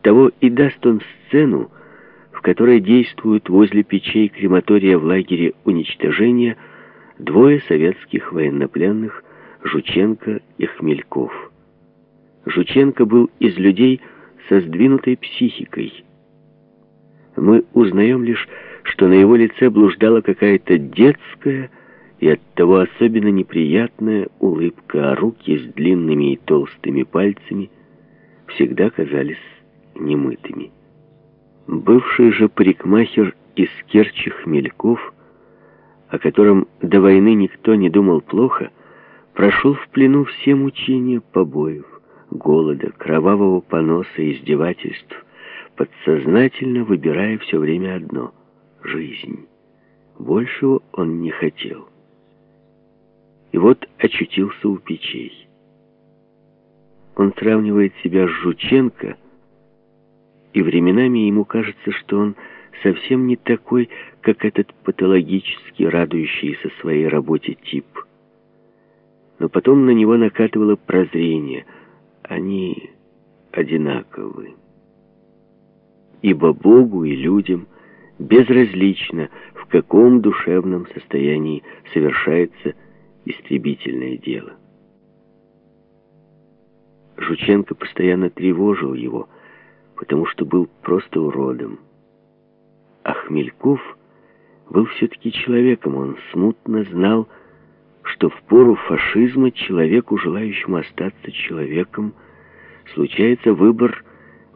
Оттого и даст он сцену, в которой действуют возле печей крематория в лагере уничтожения двое советских военнопленных Жученко и Хмельков. Жученко был из людей со сдвинутой психикой. Мы узнаем лишь, что на его лице блуждала какая-то детская и оттого особенно неприятная улыбка, а руки с длинными и толстыми пальцами всегда казались немытыми. Бывший же парикмахер из Керчи Хмельков, о котором до войны никто не думал плохо, прошел в плену все мучения побоев, голода, кровавого поноса, издевательств, подсознательно выбирая все время одно — жизнь. Большего он не хотел. И вот очутился у печей. Он сравнивает себя с Жученко, и временами ему кажется, что он совсем не такой, как этот патологически радующийся своей работе тип. Но потом на него накатывало прозрение. Они одинаковы. Ибо Богу и людям безразлично, в каком душевном состоянии совершается истребительное дело. Жученко постоянно тревожил его, потому что был просто уродом. А Хмельков был все-таки человеком, он смутно знал, что в пору фашизма человеку, желающему остаться человеком, случается выбор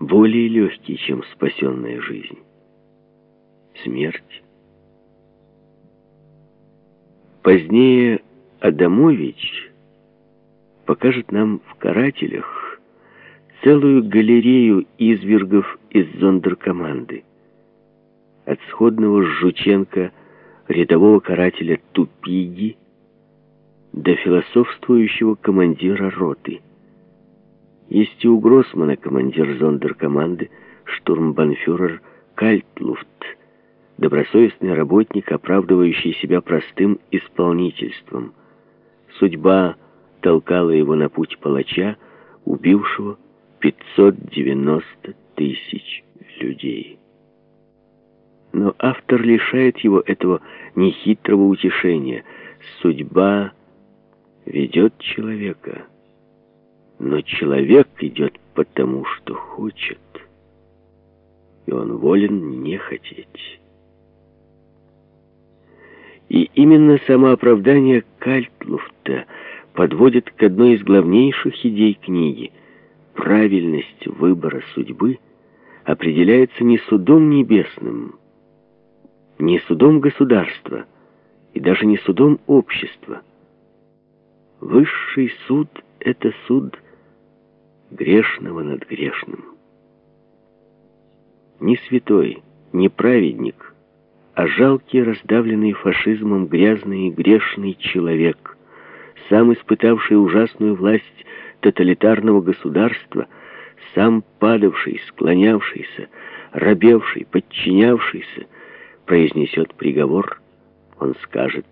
более легкий, чем спасенная жизнь. Смерть. Позднее Адамович покажет нам в «Карателях» целую галерею извергов из зондеркоманды. От сходного с Жученко рядового карателя Тупиги до философствующего командира роты. Есть и у Гроссмана командир зондеркоманды, штурмбанфюрер Кальтлуфт, добросовестный работник, оправдывающий себя простым исполнительством – Судьба толкала его на путь палача, убившего 590 тысяч людей. Но автор лишает его этого нехитрого утешения. Судьба ведет человека, но человек идет потому, что хочет, и он волен не хотеть. И именно самооправдание Кальтлуфта подводит к одной из главнейших идей книги. Правильность выбора судьбы определяется не судом небесным, не судом государства и даже не судом общества. Высший суд — это суд грешного над грешным. Ни святой, ни праведник — а жалкий, раздавленный фашизмом, грязный и грешный человек, сам испытавший ужасную власть тоталитарного государства, сам падавший, склонявшийся, робевший, подчинявшийся, произнесет приговор, он скажет,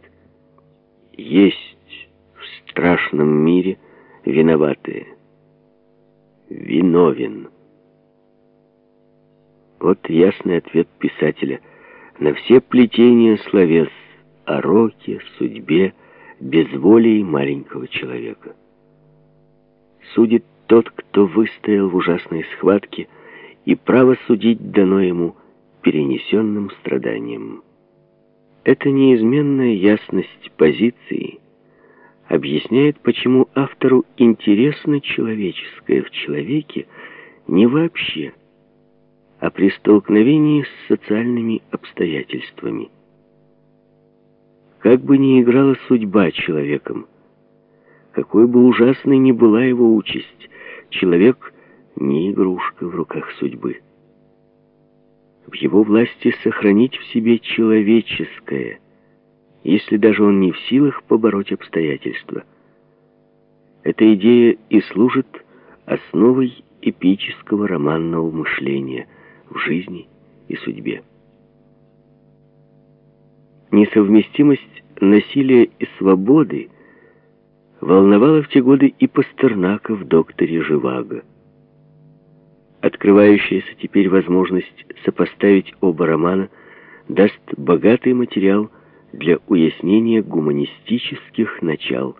есть в страшном мире виноватые, виновен. Вот ясный ответ писателя – на все плетения словес о роке, судьбе, безволии маленького человека. Судит тот, кто выстоял в ужасной схватке, и право судить дано ему перенесенным страданием. Эта неизменная ясность позиции объясняет, почему автору интересно человеческое в человеке не вообще, а при столкновении с социальными обстоятельствами. Как бы ни играла судьба человеком, какой бы ужасной ни была его участь, человек не игрушка в руках судьбы. В его власти сохранить в себе человеческое, если даже он не в силах побороть обстоятельства. Эта идея и служит основой эпического романного мышления – в жизни и судьбе. Несовместимость насилия и свободы волновала в те годы и Пастернака в «Докторе Живаго». Открывающаяся теперь возможность сопоставить оба романа даст богатый материал для уяснения гуманистических начал